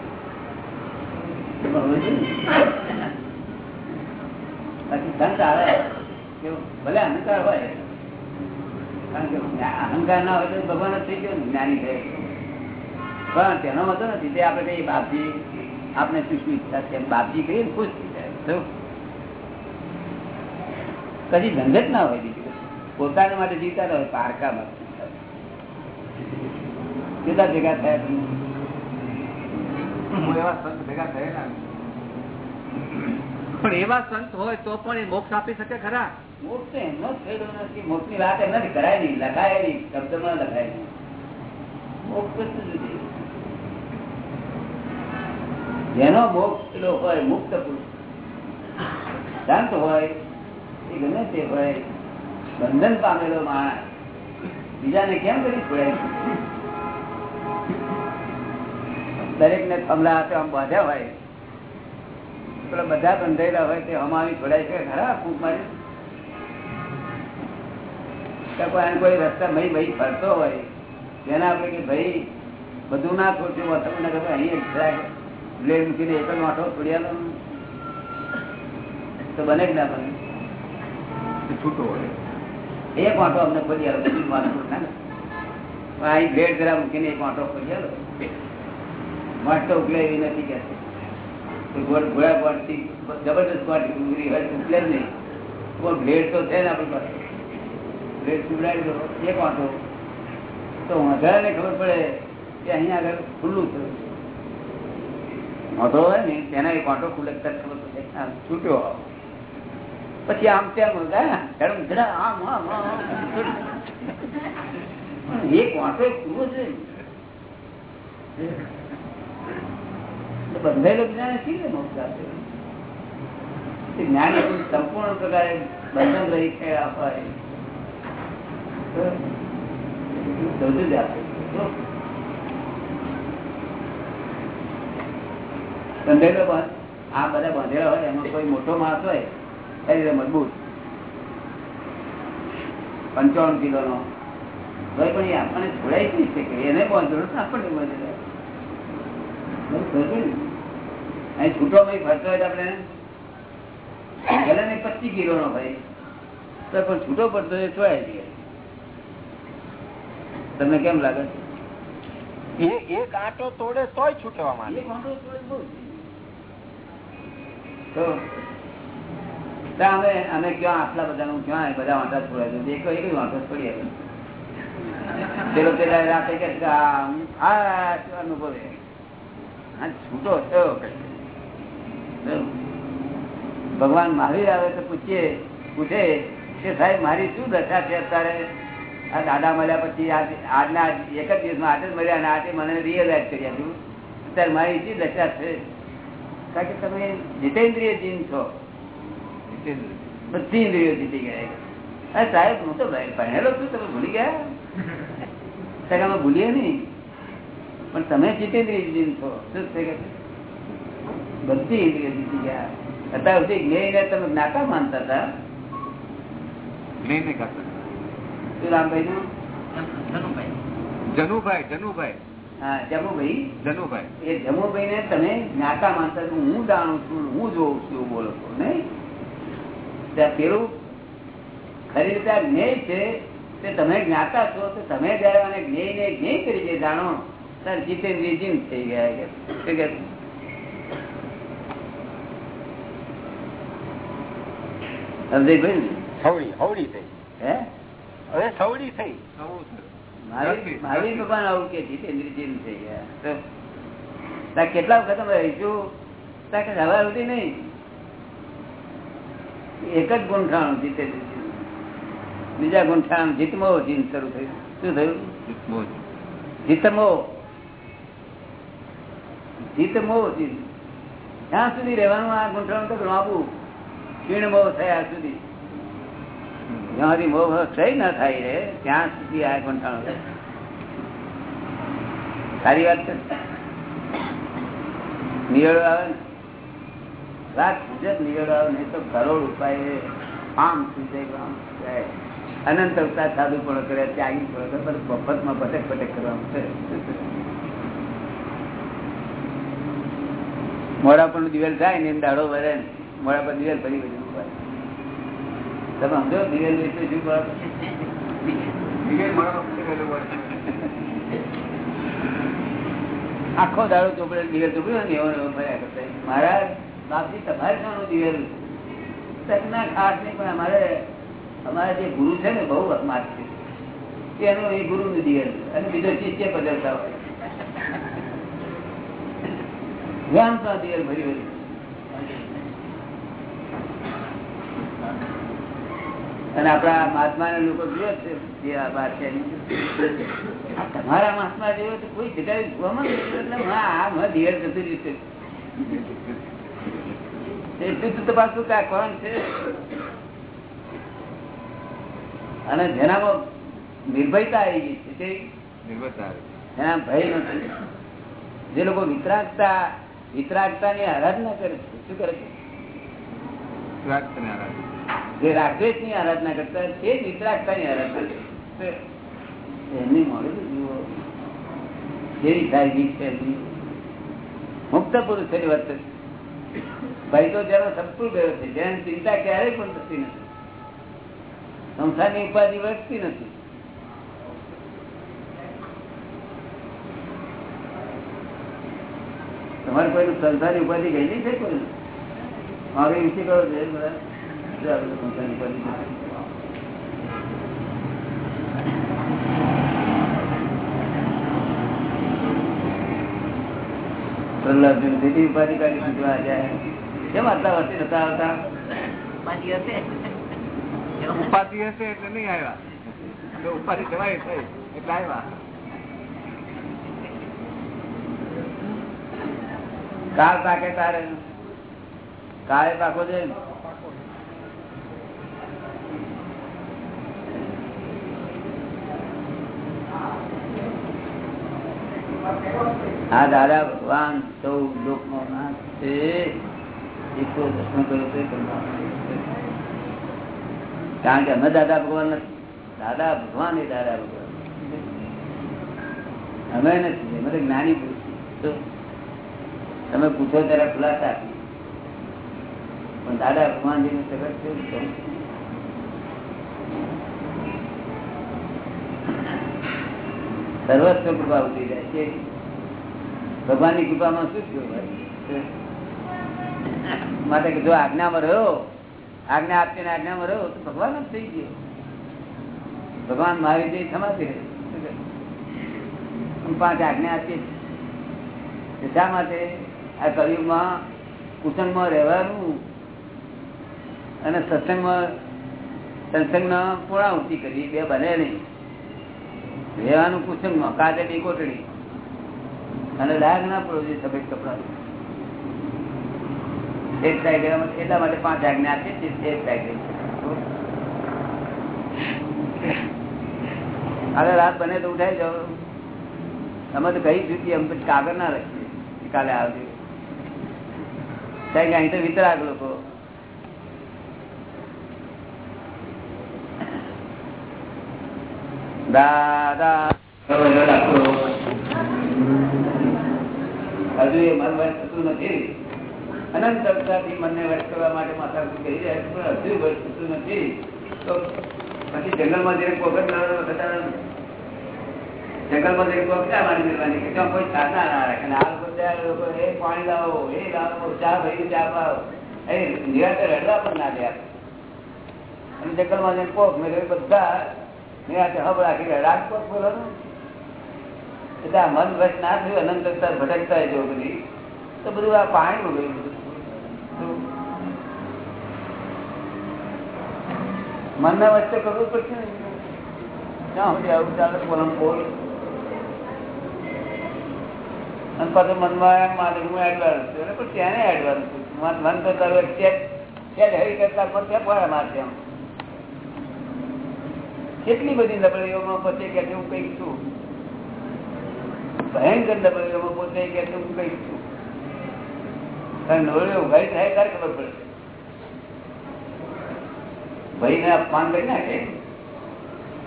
[SPEAKER 2] પછી સંત આવે. કે ભલે અહંકાર હોય. અહંકાર ના હોય તો ભગવાન જ થઈ ગયો જ્ઞાની થયો. પણ તેનો મતો નથી તે આપણે કહીએ બાપજી આપણે શું શું ઈચ્છા છે? બાપજી કહીએ ને ખુશ થઈ જાય? કદી ઝંઝટ ના હોય બીજું પોતાના માટે જીતા ના હોય પારકા માં કેટલા ભેગા થયા
[SPEAKER 3] હું એવા સંત ભેગા થયેલા. પણ એવા સંત હોય તો પણ એ મોક્ષ આપી શકે ખરા.
[SPEAKER 2] જેનો મોક્ષ હોય, મુક્ત પુરુષ. શાંત હોય, એ ગમે તે હોય, બંધન પામેલો માણસ. બીજાને કેમ કરી છોડાય દરેક ને થમલા હાથે આમ બાંધ્યા હોય, પેલા બધા બંધાયેલા હોય, તે હમાવી છોડાય છે. ખરા? ફૂંક મારી કોઈ કોઈ રસ્તા ભાઈ ભાઈ ફરતો હોય તેને આપણે કે ભાઈ બધું ના છોડશું તમને ખબર અહીં બ્લેડ મૂકીને એક જ વાંટો છોડ્યા તો બને જ ના બને.
[SPEAKER 3] છૂટો હોય.
[SPEAKER 2] એક વાંટો અમને ખોલી આવે બધું વાંટો ના ને. અહીં બ્લેડ જરા મૂકીને એક વાંટો ખોલી આવે વાંટો એવી નથી કે. ઘોડા ગોળથી જબરદસ્ત તો ઉકલે જ નહીં. બ્લેડ તો છે ને આપણી પાસે. બ્લેડ સુવડાવી દો, એક વાંટો તો વધારે ખબર પડે કે અહીંયા આગળ ખુલ્લું થયું વાંધો હોય ને, તેના એક વાંટો ખુલ્લે ખબર પડે. છૂટ્યો પછી આમ તેમ ધડમ આમ આમ. એક વાંટો ખુલ્લો છે. બંધાયેલો જ્ઞાન શી મોક્ષ જ્ઞાન સંપૂર્ણ પ્રકારે બંધન રહી છે તો બધું જ આ બધા બાંધેલા હોય એમાં કોઈ મોટો માણસ હોય એ રીતે મજબૂત પંચાવન કિલો નો તો પણ એ આપણને છોડાઈ જ છે કે એને તો આપણને ને? અહીં છૂટો ભાઈ ફરતો હોય આપણે ભલે નહીં પચીસ કિલો નો ભાઈ તો પણ છૂટો પડતો હોય છોડાઈ જાય તમને કેમ લાગે? છે
[SPEAKER 5] એક આંટો તોડે તોય છૂટવા માંડે.
[SPEAKER 2] એ વાંધો થોડો બહુ છે. તો અમે અમે ક્યાં આટલા બધાનું ક્યાં બધા વાંટા છોડાય છે? એક એક વાંટો છોડી આવે પેલો પેલા રાતે કે આ આ અનુભવે આ છૂટો થયો ભગવાન મહાવીર આવે તો પૂછીએ પૂછે કે સાહેબ મારી શું દશા છે અત્યારે? આ દાદા મળ્યા પછી આજ- આજના આજ- એક જ દિવસમાં આજે જ મળ્યા અને આજે મને રિયલાઇઝ કરી આપ્યું અત્યારે મારી શી દશા છે. કારણ કે તમે જીતેન્દ્રિય જીન છો. બધી ઇન્દ્રિયો જીતી ગયા અરે સાહેબ હું તો ભણેલો છું તમે ભૂલી ગયા? સાહેબ અમે ભૂલીએ નહીં. પણ તમે જીતેન્દ્રિય જીન છો. શું છે બધી ઇન્દ્રિયો જીતી ગયા. અત્યાર સુધી જ્ઞેયને તમે જ્ઞાતા માનતા હતા?
[SPEAKER 3] નહીં નહીં કાકા
[SPEAKER 2] શું રામભાઈ નું
[SPEAKER 7] ધનુભાઈ
[SPEAKER 3] જનુભાઈ જનુભાઈ
[SPEAKER 2] હા જમુભાઈ.
[SPEAKER 3] જનુભાઈ
[SPEAKER 2] એ જમુભાઈ ને તમે જ્ઞાતા માનતા હું જાણું છું હું જોઉં છું બોલો છો નહીં? પેલું ખરી રીતે જ્ઞેય છે તે તમે જ્ઞાતા છો તો તમે જયારે આને જ્ઞેય ને જ્ઞેય તરીકે જાણો ત્યારે જીતેન્દ્રિય જીન થઈ ગયા કે સમજાય ભાઈ ને?
[SPEAKER 5] હવડી થઈ.
[SPEAKER 2] હે?
[SPEAKER 5] હવે સવડી થઈ.
[SPEAKER 2] મારી ભગવાન આવું કે જીતેન્દ્રજી થઈ ગયા કેટલા વખત અમે રહીશું? હવા સુધી નહીં. એક જ ગુંઠાણું જીતેન્દ્રજી બીજા ગુંઠાણ જીતમો જીન શરૂ થયું. શું થયું? જીતમો જીતમો. જીન ત્યાં સુધી રહેવાનું આ ગુંઠાણું તો લાંબુ ક્ષીણ મોહ થયા સુધી. જ્યાં સુધી મોહ ક્ષય ના થાય રે, ત્યાં સુધી આ ગુંઠાણું સારી વાત છે? નિયળો આવે રાત લાખ નિયળો આવે, નહીં તો કરોડ ઉપાય આમ સુધે આમ અનંત અવતાર સાધુ પણ કરે, ત્યાગી પણ કરે મફતમાં ભટક ભટક કરવાનું છે. મોડા પણ દિવેલ થાય ને એમ દાડો ભરે મોડા પર દિવેલ ફરી ઊભા. તમે સમજો? દિવેલ વિશે શું
[SPEAKER 3] હોય.
[SPEAKER 2] આખો દાડો ચોપડે દિવેલ ચોપડ્યો ને એવો ફર્યા કરતા મારા બાપજી તમારે શાનું દિવેલ તકના ખાસ નહીં પણ અમારે અમારા જે ગુરુ છે ને બહુ અપમાન છે. એનો એ ગુરુ નું દિવેલ અને બીજો શિષ્ય પધરતા હોય. જ્ઞાન તો દિવેલ ભરી ભરી. અને આપણા મહાત્મા લોકો જોયો છે જે આ વાત છે તમારા મહાત્મા તો કોઈ જગ્યાએ જોવામાં એટલે આ માં દિવેલ જતું રહ્યું છે. એટલું તો તપાસું કે કોણ છે? અને જેનામાં નિર્ભયતા આવી ગઈ છે તે?
[SPEAKER 3] નિર્ભરતા આવે.
[SPEAKER 2] એના ભય નથી. જે લોકો વિતરાગતા વિતરાગતા ની આરાધના કરે છે શું કરે છે. જે રાક્ષસની આરાધના કરતા તે જ વિતરાગતા ની આરાધના એમની મળે જુઓ. કેવી સાહેબી છે એમની. મુક્ત પુરુષ એની વર્તે ભાઈ તો જેનો સંપૂર્ણ ગયો છે. જેની ચિંતા ક્યારેય પણ થતી નથી. સંસારની ઉપાધિ વધતી નથી. તમારે કોઈ સંસારની ઉપાધિ ગયેલી છે કોઈ મારે વિશે કરો છે? બધા ઉપાધિ
[SPEAKER 7] હશે
[SPEAKER 3] એટલે નહીં આવ્યા. ઉપાધિ જવાય થઈ, એટલે આવ્યા.
[SPEAKER 2] કાળ પાકે તારે? કાળે પાકો છે ને? આ દાદા ભગવાન સૌ લોકનો નાથ છે કારણ કે અમે દાદા ભગવાન નથી. દાદા ભગવાન એ દાદા ભગવાન અમે નથી, અમે તો જ્ઞાની પુરુષ. તમે પૂછો ત્યારે ખુલાસા પણ દાદા ભગવાનજી નું સગત કેવું છે? સર્વસ્વ કૃપા ઉતરી જાય છે. ભગવાનની કૃપામાં શું થયું માટે જો આજ્ઞામાં રહ્યો, આજ્ઞા આપતી ને આજ્ઞામાં રહ્યો, તો ભગવાન જ થઈ ગયો. ભગવાન મારી જે સમાતી રહે. પાંચ આજ્ઞા આપીએ શા માટે? આ કળિયુગમાં કુસંગમાં રહેવાનું અને સત્સંગમાં સત્સંગમાં પૂર્ણાહુતિ કરી બે બને નહીં. રહેવાનું કુસંગમાં કાજે બી કોટડી. અને ડાઘ ના પડો સફેદ કપડા એટલા માટે પાંચ આજ્ઞા છીએ એક રાત બને તો ઉઠાઈ જાઓ. અમે તો કઈ સુધી અમે કાગળ ના રાખીએ કાલે આવજો. સાહેબ, અહીં તો વિતરાગ લોકો. દાદા. હજુ એ મન વશ થતું નથી. અનંત અવતારથી મનને વશ કરવા માટે માતા કહી રહ્યા પણ હજુ વર્ષ થતું નથી. તો પછી જંગલમાં જઈને થતા જંગલમાં જઈને ક્યાં મારી મેળવાની કે ત્યાં કોઈ સાધના ના રાખે. અને આ લોકો લોકો એ પાણી લાવો એ લાવો ચા ભાઈ ચા પાવો. એ નિરાતે રડવા પણ ના દે. અને જંગલમાં જઈને પોખ મેં કહ્યું બધા મન ના વચ્ચે કરવું પડશે ને. ક્યાં સુધી આવું ચાલે બોલવાનું બોલ. અને પાછું મનમાં માને હું એડવાન્સ છું. એટલે પણ ત્યાં એડવાન્સ મન તો તારું ચેક ચેક હરી કરતા પણ ત્યાં પડે મારે એમ કેટલી બધી નબળીઓમાં પોતે કે હું કંઈક છું? ભયંકર નબળીઓમાં પોતે કે હું કઈ છું? કારણ નબળીઓ ઉઘાડી થાય ત્યારે ખબર પડે. ભાઈને અપમાન કરી નાખે.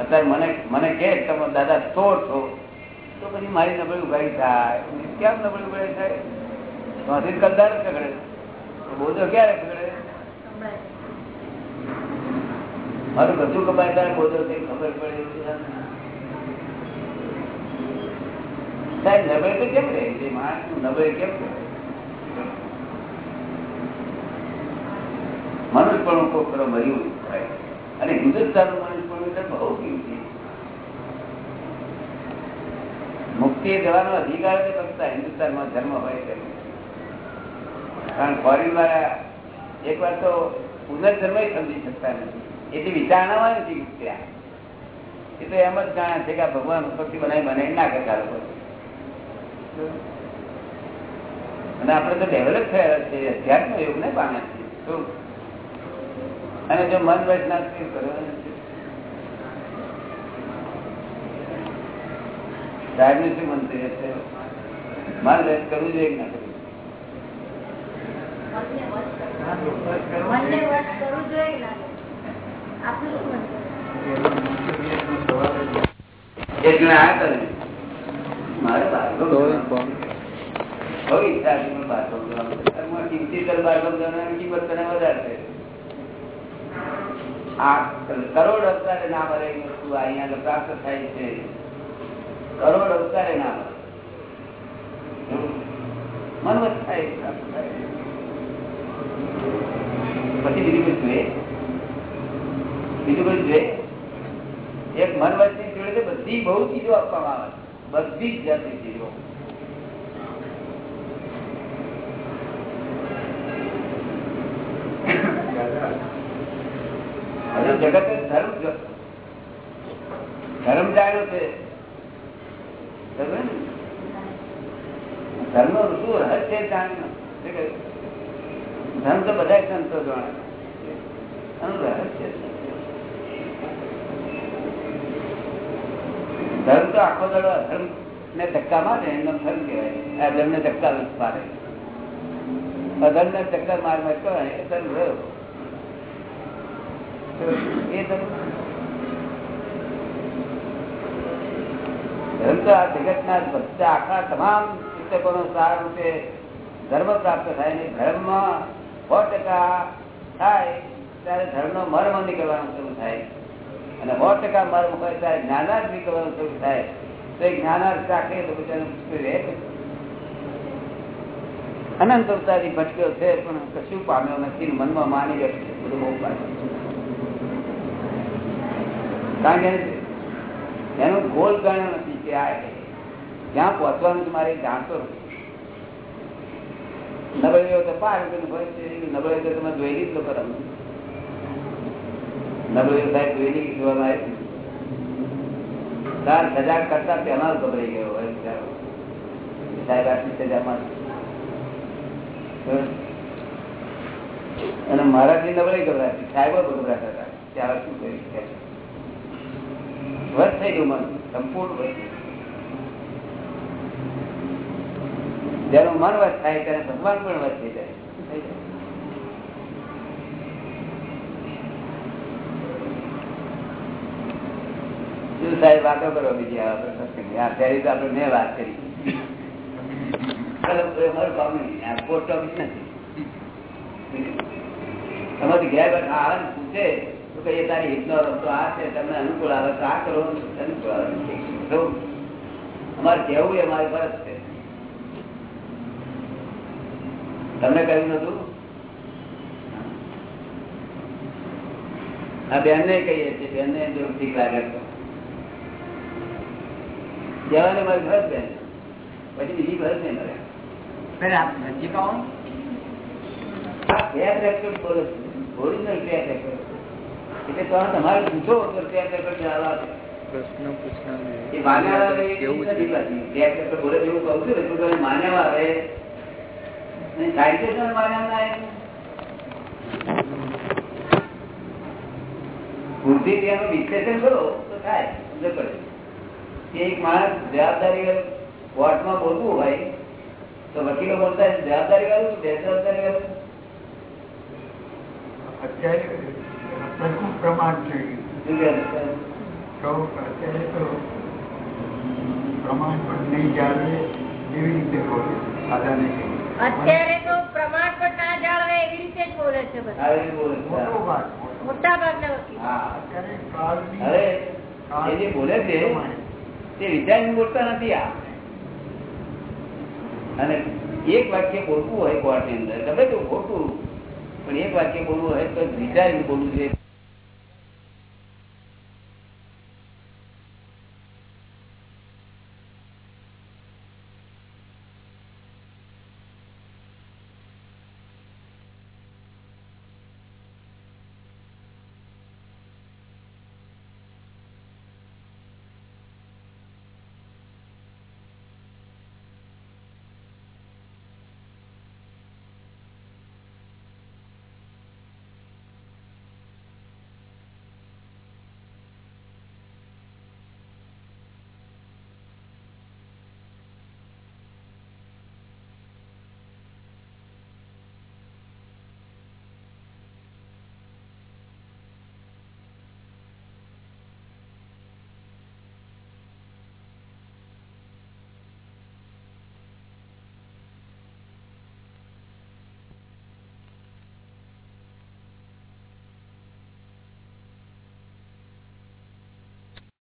[SPEAKER 2] અત્યારે મને મને કે તમે દાદા ચોર છો. તો પછી મારી નબળી ઉઘાડી થાય. કેમ નબળી ઉઘાડી થાય? ત્યાંથી કદાચ જ કગડે બોધો ક્યારે કગડે મારું બધું કપાય ત્યારે બોલો તે ખબર પડે સાહેબ, નબળે તો કેમ રહે છે? માણસ નબળે કેમ રહે? મનુષ્યપણું કોક કરો મર્યું થાય. અને હિન્દુસ્તાનનું મનુષ્યપણું એટલે બહુ કિંમતી મુક્તિ જવાનો અધિકાર જ ફક્ત હિન્દુસ્તાનમાં ધર્મ હોય છે. કારણ ફોરેન વાળા એક વાર તો પુનર્જન્મ સમજી શકતા નથી. એથી વિચારણામાં નથી ત્યાં એ તો એમ જ જાણે છે કે ભગવાન ઉત્પત્તિ બનાવી બનાવી ના કરતા લોકો. અને આપણે તો ડેવલપ થયા છે, અધ્યાત્મ યોગ ને પામે છે? અને જો મન છે સાહેબ ને શું મંત્રી છે? મન વેચ કરવું જોઈએ કે ના કરવું
[SPEAKER 1] જોઈએ?
[SPEAKER 2] કરોડ અવતારે ના મળે એ વસ્તુ અહીંયા પ્રાપ્ત થાય છે. કરોડ અવતારે ના મળે. મન થાય પ્રાપ્ત થાય. પછી બીજી વસ્તુ જોઈએ બીજું બધું જોઈએ. એક મન વચ્ચે જોડે બધી બહુ ચીજો આપવામાં આવે બધી જ જાતની ચીજો. જગત ધર્મ ધર્મ જાણ્યો છે? ધર્મ, ઋતુ, રહસ્ય જાણ્યો. ધર્મ તો બધા સંતો જાણે રહસ્ય છે. ધર્મ તો આખો દડો અધર્મ ને ધક્કા મારે એમનો ધર્મ કહેવાય. અધર્મ ને ધક્કા મારે. અધર્મ ને ચક્કર માર માર કરે એ ધર્મ રહ્યો. એ ધર્મ ધર્મ તો આ જગત ના બધા આખા તમામ શિક્ષકો નો સાર રૂપે ધર્મ પ્રાપ્ત થાય ને ધર્મમાં સો ટકા થાય, ત્યારે ધર્મ નો મર્મ નીકળવાનું શરૂ થાય. અને સો ટકા મર્મ મુખાય ત્યારે જ્ઞાનાર્થ નીકળવાનું શરૂ થાય. તો એ જ્ઞાનાર્થ રાખે તો બધાને અનંત અવતારી ભટક્યો છે, પણ કશું પામ્યો નથી મનમાં માની ગયો બધું બહુ કારણ કે એનો ગોલ ગણ્યો નથી કે આ જ્યાં પહોંચવાનું મારે જાણતો નથી. નબળીઓ તો પાર નબળીઓ તો તમે જોઈ લીધો લોકો રમે નબળીઓ સાહેબ જોયેલી કે જોવામાં સજા ગયો. સાહેબ, આટલી સજામાં અને મહારાજની હતા. ત્યારે શું કરી શકે વધ થઈ ગયું મન. સંપૂર્ણ વધ જેનું મન વધ થાય ત્યારે ભગવાન પણ વધ થઈ જાય થઈ જાય. શું સાહેબ વાતો કરો બીજી પહેલી તો આપડે મેં વાત કરી. પોસ્ટ ઓફિસ નથી. તમારી ઘેર આવે ને પૂછે, તો કહીએ તારી હિતનો રસ્તો આ છે, તમને અનુકૂળ આવે તો આ કરો અમારે કેવું એ મારી ફરજ છે. તમને કહ્યું નતું? આ બેન ને કહીએ છીએ બેન ને ઠીક લાગે જવાને મારી ફરજ જાય પછી બીજી ફરજ નહીં મળે બુદ્ધિ તેનું વિશ્લેષણ કરો તો થાય સમજ પડે એક માણસ જવાબદારી કોર્ટમાં બોલવું હોય તો વકીલો બોલતા જવાબદારી વાળું બેજવાબદારી વાળું
[SPEAKER 8] અત્યારે પ્રમાણ છે? તો અત્યારે તો પ્રમાણ નહીં જાળવે એવી રીતે બોલે કહ્યું.
[SPEAKER 1] અત્યારે તો પ્રમાણપટ ના જાળવે એવી રીતે જ બોલે છે બધા
[SPEAKER 2] આવી રીતે બોલે છે.
[SPEAKER 8] મોટો ભાગ
[SPEAKER 1] મોટા ભાગના વકીલ
[SPEAKER 2] હા
[SPEAKER 8] અત્યારે
[SPEAKER 2] બોલે છે તે વિચારીને બોલતા નથી આ. અને એક વાક્ય બોલવું હોય કોર્ટની અંદર, ગમે તો ખોટું, પણ એક વાક્ય બોલવું હોય તો વિચારીને બોલવું જોઈએ.